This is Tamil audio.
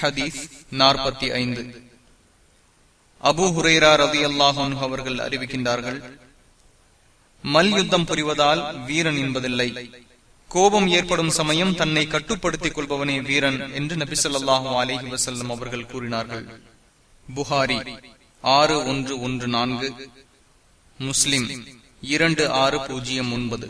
ஹதீஸ் நாற்பத்தி ஐந்து. அபு ஹுரேரா ரதி அல்லாஹன் அவர்கள் அறிவிக்கின்றார்கள் மல்யுத்தம் புரிவதால் வீரன் என்பதில்லை. கோபம் ஏற்படும் சமயம் தன்னை கட்டுப்படுத்திக் கொள்பவனே வீரன் என்று நபிசல்லாஹு அலஹி வசல்லம் அவர்கள் கூறினார்கள். புகாரி ஆறு ஒன்று ஒன்று நான்கு முஸ்லிம் இரண்டு ஆறு பூஜ்ஜியம் ஒன்பது.